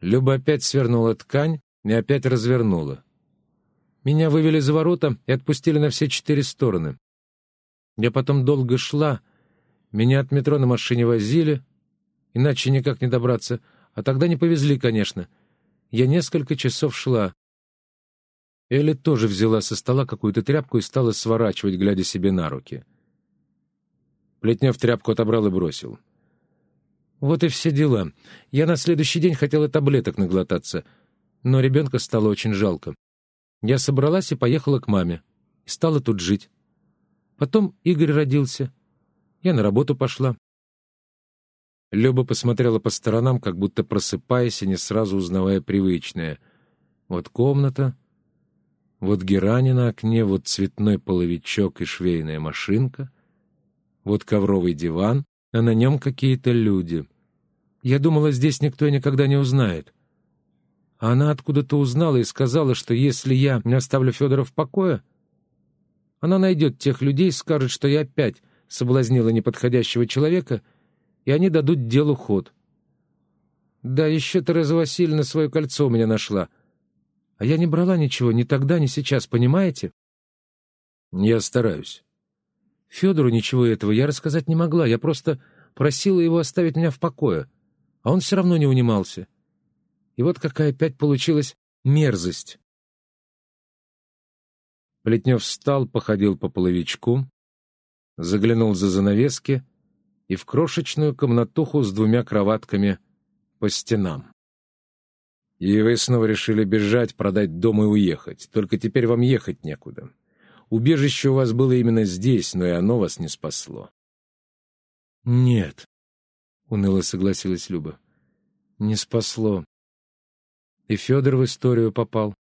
Люба опять свернула ткань и опять развернула. Меня вывели за ворота и отпустили на все четыре стороны. Я потом долго шла, меня от метро на машине возили, иначе никак не добраться, а тогда не повезли, конечно. Я несколько часов шла. Элли тоже взяла со стола какую-то тряпку и стала сворачивать, глядя себе на руки. Плетнев тряпку отобрал и бросил. Вот и все дела. Я на следующий день хотела таблеток наглотаться, но ребенка стало очень жалко. Я собралась и поехала к маме. И стала тут жить. Потом Игорь родился. Я на работу пошла. Люба посмотрела по сторонам, как будто просыпаясь и не сразу узнавая привычное. Вот комната, вот герани на окне, вот цветной половичок и швейная машинка, вот ковровый диван, а на нем какие-то люди. Я думала, здесь никто никогда не узнает. А она откуда-то узнала и сказала, что если я не оставлю Федора в покое, она найдет тех людей и скажет, что я опять соблазнила неподходящего человека, и они дадут делу ход. Да, еще Тереза Васильевна свое кольцо у меня нашла. А я не брала ничего ни тогда, ни сейчас, понимаете? Я стараюсь. Федору ничего этого я рассказать не могла, я просто просила его оставить меня в покое, а он все равно не унимался. И вот какая опять получилась мерзость. Плетнев встал, походил по половичку, заглянул за занавески и в крошечную комнатуху с двумя кроватками по стенам. И вы снова решили бежать, продать дом и уехать. Только теперь вам ехать некуда. Убежище у вас было именно здесь, но и оно вас не спасло. — Нет, — уныло согласилась Люба, — не спасло. И Федор в историю попал.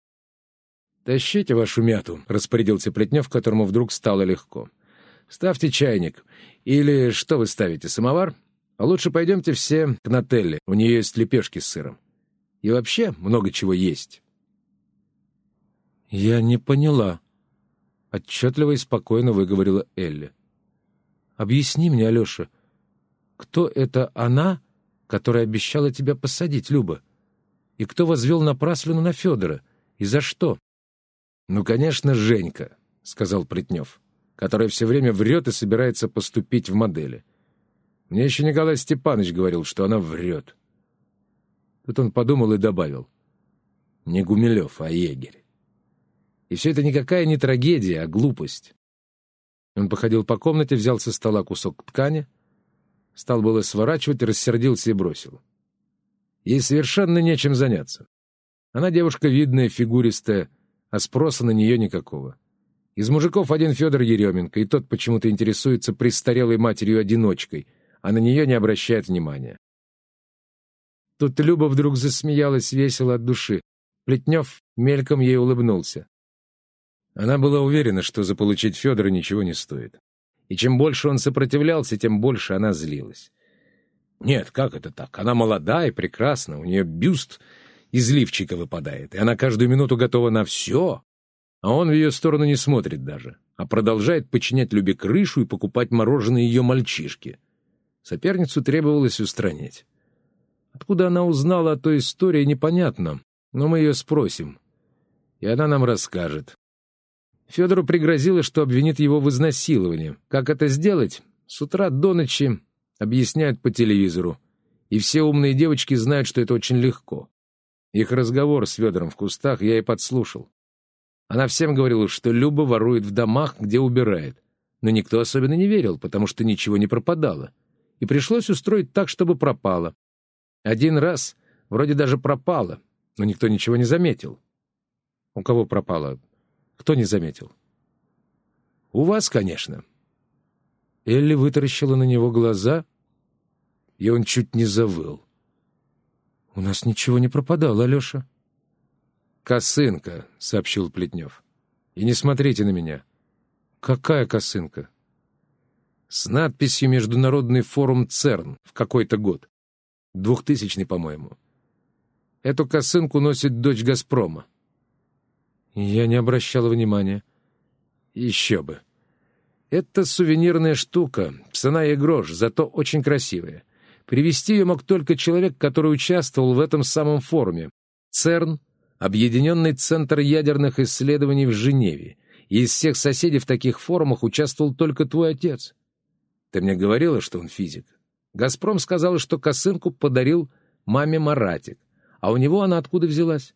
«Тащите вашу мяту», — распорядился Плетнев, которому вдруг стало легко. «Ставьте чайник. Или что вы ставите, самовар? А лучше пойдемте все к Нателле, у нее есть лепешки с сыром. И вообще много чего есть». «Я не поняла», — отчетливо и спокойно выговорила Элли. «Объясни мне, Алеша, кто это она, которая обещала тебя посадить, Люба? И кто возвел напраслину на Федора? И за что?» «Ну, конечно, Женька», — сказал Плетнев, который все время врет и собирается поступить в модели. Мне еще Николай Степанович говорил, что она врет. Тут он подумал и добавил. Не Гумилев, а егерь. И все это никакая не трагедия, а глупость. Он походил по комнате, взял со стола кусок ткани, стал было сворачивать, рассердился и бросил. Ей совершенно нечем заняться. Она девушка видная, фигуристая, а спроса на нее никакого. Из мужиков один Федор Еременко, и тот почему-то интересуется престарелой матерью-одиночкой, а на нее не обращает внимания. Тут Люба вдруг засмеялась весело от души. Плетнев мельком ей улыбнулся. Она была уверена, что заполучить Федора ничего не стоит. И чем больше он сопротивлялся, тем больше она злилась. Нет, как это так? Она молода и прекрасна, у нее бюст из лифчика выпадает, и она каждую минуту готова на все. А он в ее сторону не смотрит даже, а продолжает подчинять Любе крышу и покупать мороженое ее мальчишке. Соперницу требовалось устранить. Откуда она узнала о той истории, непонятно, но мы ее спросим. И она нам расскажет. Федору пригрозило, что обвинит его в изнасиловании. Как это сделать? С утра до ночи объясняют по телевизору. И все умные девочки знают, что это очень легко. Их разговор с Федором в кустах я и подслушал. Она всем говорила, что Люба ворует в домах, где убирает. Но никто особенно не верил, потому что ничего не пропадало. И пришлось устроить так, чтобы пропало. Один раз вроде даже пропало, но никто ничего не заметил. У кого пропало? Кто не заметил? У вас, конечно. Элли вытаращила на него глаза, и он чуть не завыл. «У нас ничего не пропадало, Алеша». «Косынка», — сообщил Плетнев. «И не смотрите на меня». «Какая косынка?» «С надписью «Международный форум ЦЕРН» в какой-то год. Двухтысячный, по-моему. Эту косынку носит дочь «Газпрома». Я не обращала внимания. Еще бы. Это сувенирная штука, цена и грош, зато очень красивая. Привести ее мог только человек, который участвовал в этом самом форуме. ЦЕРН — Объединенный центр ядерных исследований в Женеве. И из всех соседей в таких форумах участвовал только твой отец. Ты мне говорила, что он физик. «Газпром» сказал, что косынку подарил маме Маратик. А у него она откуда взялась?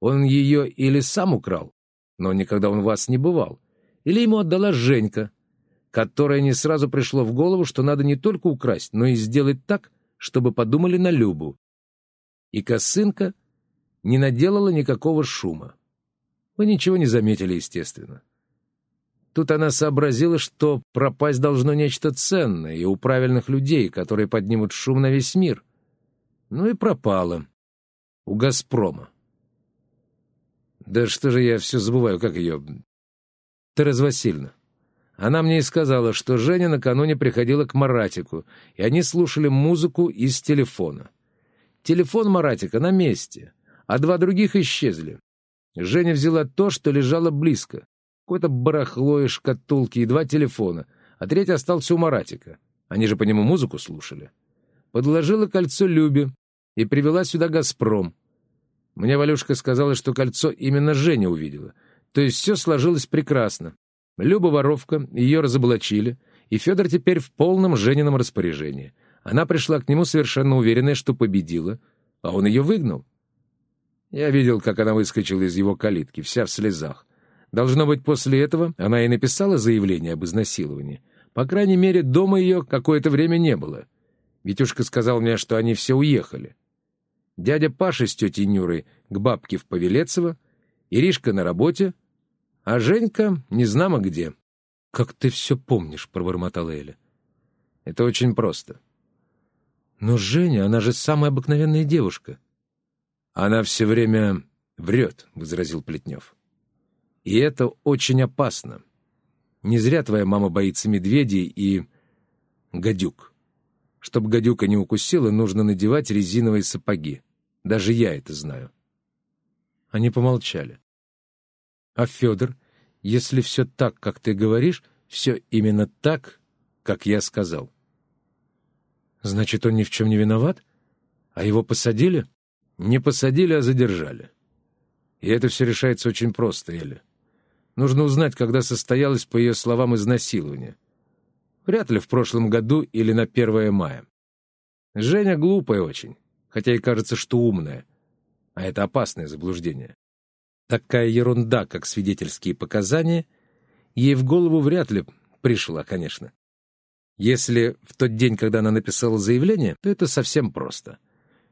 Он ее или сам украл, но никогда он вас не бывал, или ему отдала Женька, которая не сразу пришло в голову, что надо не только украсть, но и сделать так, чтобы подумали на Любу. И косынка не наделала никакого шума. Вы ничего не заметили, естественно. Тут она сообразила, что пропасть должно нечто ценное и у правильных людей, которые поднимут шум на весь мир. Ну и пропала. У «Газпрома». Да что же я все забываю, как ее... Тереза Васильевна. Она мне и сказала, что Женя накануне приходила к Маратику, и они слушали музыку из телефона. Телефон Маратика на месте, а два других исчезли. Женя взяла то, что лежало близко. Какое-то барахло и шкатулки, и два телефона, а третий остался у Маратика. Они же по нему музыку слушали. Подложила кольцо Любе и привела сюда «Газпром». Мне Валюшка сказала, что кольцо именно Женя увидела. То есть все сложилось прекрасно. Люба воровка, ее разоблачили, и Федор теперь в полном Женином распоряжении. Она пришла к нему совершенно уверенная, что победила, а он ее выгнал. Я видел, как она выскочила из его калитки, вся в слезах. Должно быть, после этого она и написала заявление об изнасиловании. По крайней мере, дома ее какое-то время не было. Витюшка сказал мне, что они все уехали. Дядя Паша с тетей Нюрой к бабке в Павелецово, Иришка на работе, а Женька не знамо где. — Как ты все помнишь, — пробормотала Эля. — Это очень просто. — Но Женя, она же самая обыкновенная девушка. — Она все время врет, — возразил Плетнев. — И это очень опасно. Не зря твоя мама боится медведей и... гадюк. Чтобы гадюка не укусила, нужно надевать резиновые сапоги. Даже я это знаю. Они помолчали. А Федор, если все так, как ты говоришь, все именно так, как я сказал. Значит, он ни в чем не виноват? А его посадили? Не посадили, а задержали. И это все решается очень просто, Эля. Нужно узнать, когда состоялось, по ее словам, изнасилование. Вряд ли в прошлом году или на 1 мая. Женя глупая очень хотя и кажется, что умная. А это опасное заблуждение. Такая ерунда, как свидетельские показания, ей в голову вряд ли пришла, конечно. Если в тот день, когда она написала заявление, то это совсем просто.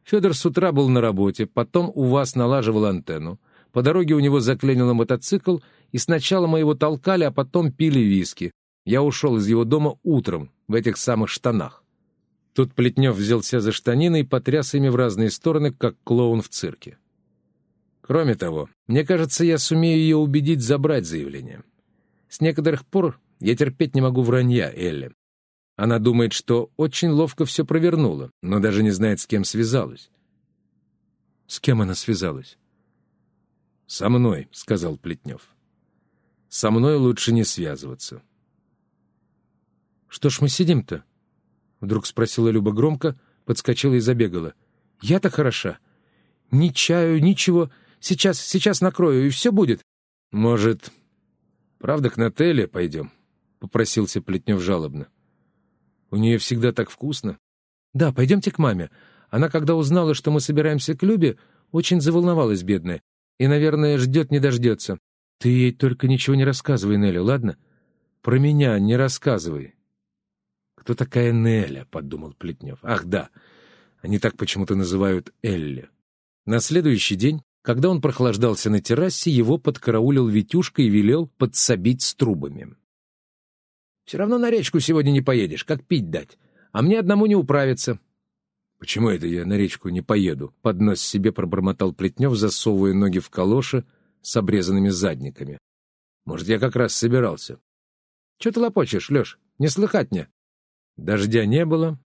Федор с утра был на работе, потом у вас налаживал антенну, по дороге у него заклинило мотоцикл, и сначала мы его толкали, а потом пили виски. Я ушел из его дома утром в этих самых штанах. Тут Плетнев взялся за штанины и потряс ими в разные стороны, как клоун в цирке. Кроме того, мне кажется, я сумею ее убедить забрать заявление. С некоторых пор я терпеть не могу вранья Элли. Она думает, что очень ловко все провернула, но даже не знает, с кем связалась. С кем она связалась? «Со мной», — сказал Плетнев. «Со мной лучше не связываться». «Что ж мы сидим-то?» — вдруг спросила Люба громко, подскочила и забегала. «Я-то хороша. Ни чаю, ничего. Сейчас, сейчас накрою, и все будет». «Может, правда к Нателле пойдем?» — попросился Плетнев жалобно. «У нее всегда так вкусно». «Да, пойдемте к маме. Она, когда узнала, что мы собираемся к Любе, очень заволновалась, бедная, и, наверное, ждет не дождется. Ты ей только ничего не рассказывай, Нелли, ладно? Про меня не рассказывай. «Кто такая Неля?» — подумал Плетнев. «Ах, да, они так почему-то называют Элли». На следующий день, когда он прохлаждался на террасе, его подкараулил Витюшка и велел подсобить с трубами. «Все равно на речку сегодня не поедешь, как пить дать, а мне одному не управиться». «Почему это я на речку не поеду?» — под нос себе пробормотал Плетнев, засовывая ноги в калоши с обрезанными задниками. «Может, я как раз собирался». «Че ты лопочешь, Леш? Не слыхать мне?» Дождя не было.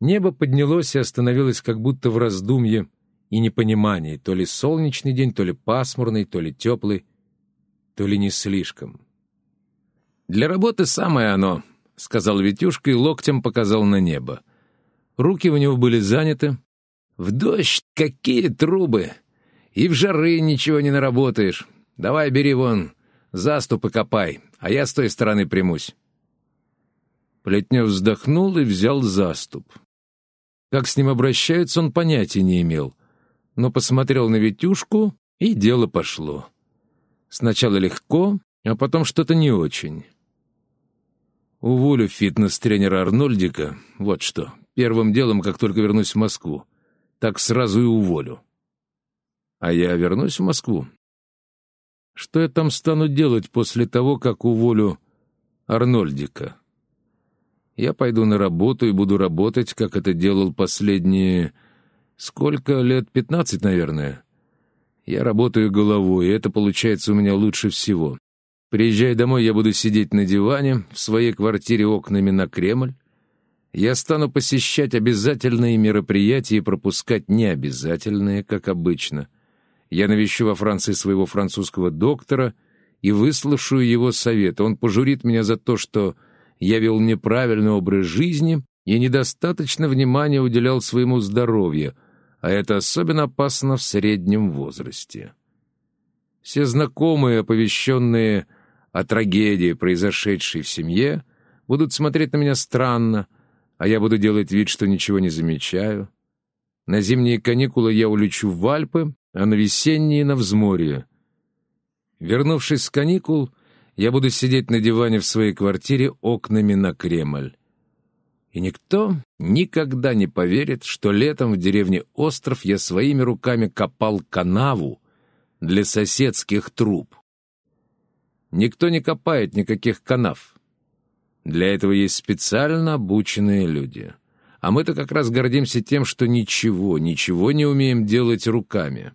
Небо поднялось и остановилось как будто в раздумье и непонимании. То ли солнечный день, то ли пасмурный, то ли теплый, то ли не слишком. «Для работы самое оно», — сказал Витюшка и локтем показал на небо. Руки у него были заняты. «В дождь какие трубы! И в жары ничего не наработаешь. Давай бери вон, заступы копай, а я с той стороны примусь». Плетнев вздохнул и взял заступ. Как с ним обращаются, он понятия не имел, но посмотрел на Витюшку, и дело пошло. Сначала легко, а потом что-то не очень. Уволю фитнес-тренера Арнольдика, вот что, первым делом, как только вернусь в Москву. Так сразу и уволю. А я вернусь в Москву. Что я там стану делать после того, как уволю Арнольдика? Я пойду на работу и буду работать, как это делал последние... Сколько лет? Пятнадцать, наверное. Я работаю головой, и это получается у меня лучше всего. Приезжая домой, я буду сидеть на диване, в своей квартире окнами на Кремль. Я стану посещать обязательные мероприятия и пропускать необязательные, как обычно. Я навещу во Франции своего французского доктора и выслушаю его совет. Он пожурит меня за то, что я вел неправильный образ жизни и недостаточно внимания уделял своему здоровью, а это особенно опасно в среднем возрасте. Все знакомые, оповещенные о трагедии, произошедшей в семье, будут смотреть на меня странно, а я буду делать вид, что ничего не замечаю. На зимние каникулы я улечу в Альпы, а на весенние — на взморье. Вернувшись с каникул, я буду сидеть на диване в своей квартире окнами на Кремль. И никто никогда не поверит, что летом в деревне Остров я своими руками копал канаву для соседских труб. Никто не копает никаких канав. Для этого есть специально обученные люди. А мы-то как раз гордимся тем, что ничего, ничего не умеем делать руками,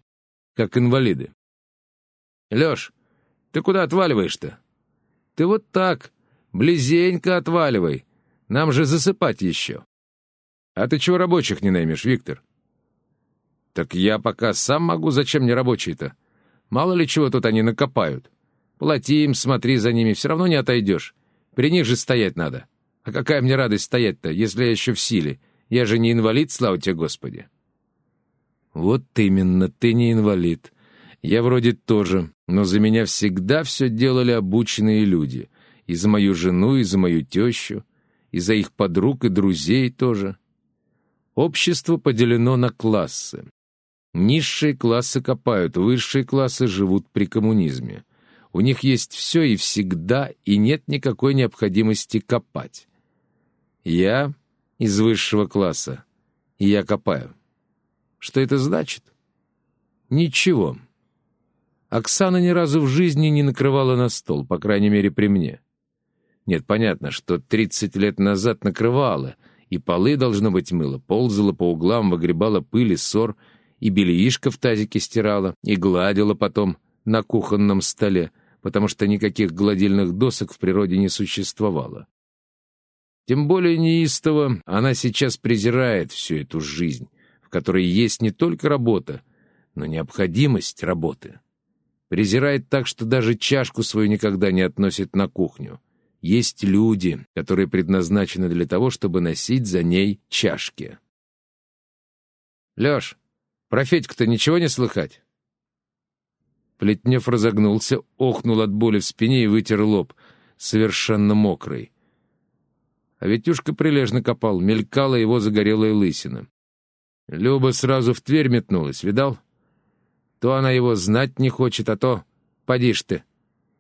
как инвалиды. Лёш, ты куда отваливаешь-то? Ты вот так, близенько отваливай. Нам же засыпать еще. А ты чего рабочих не наймешь, Виктор? Так я пока сам могу, зачем мне рабочие-то? Мало ли чего тут они накопают. Плати им, смотри за ними, все равно не отойдешь. При них же стоять надо. А какая мне радость стоять-то, если я еще в силе? Я же не инвалид, слава тебе, Господи. Вот именно, ты не инвалид. Я вроде тоже, но за меня всегда все делали обученные люди. И за мою жену, и за мою тещу, и за их подруг и друзей тоже. Общество поделено на классы. Низшие классы копают, высшие классы живут при коммунизме. У них есть все и всегда, и нет никакой необходимости копать. Я из высшего класса, и я копаю. Что это значит? Ничего. Оксана ни разу в жизни не накрывала на стол, по крайней мере, при мне. Нет, понятно, что тридцать лет назад накрывала, и полы, должно быть, мыла, ползала по углам, выгребала пыль и ссор, и бельишко в тазике стирала, и гладила потом на кухонном столе — потому что никаких гладильных досок в природе не существовало. Тем более неистово она сейчас презирает всю эту жизнь, в которой есть не только работа, но необходимость работы. Презирает так, что даже чашку свою никогда не относит на кухню. Есть люди, которые предназначены для того, чтобы носить за ней чашки. «Лёш, про Федьку-то ничего не слыхать?» Плетнев разогнулся, охнул от боли в спине и вытер лоб, совершенно мокрый. А Витюшка прилежно копал, мелькала его загорелая лысина. Люба сразу в Тверь метнулась, видал? То она его знать не хочет, а то... Поди ж ты.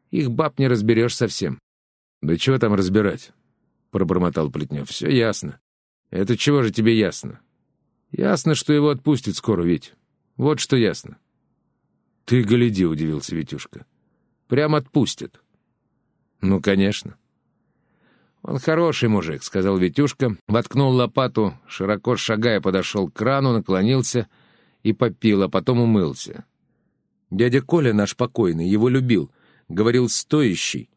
Их баб не разберешь совсем. — Да чего там разбирать? — пробормотал Плетнев. — Все ясно. — Это чего же тебе ясно? — Ясно, что его отпустят скоро, ведь. Вот что ясно. «Ты гляди», — удивился Витюшка. «Прям отпустят». «Ну, конечно». «Он хороший мужик», — сказал Витюшка, воткнул лопату, широко шагая подошел к крану, наклонился и попил, а потом умылся. Дядя Коля наш покойный, его любил, говорил стоящий,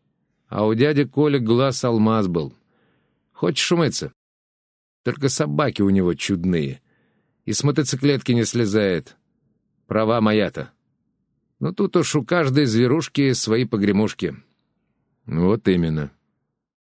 а у дяди Коля глаз алмаз был. Хочешь умыться? Только собаки у него чудные, и с мотоциклетки не слезает. Права моя-то. Но тут уж у каждой зверушки свои погремушки. Вот именно.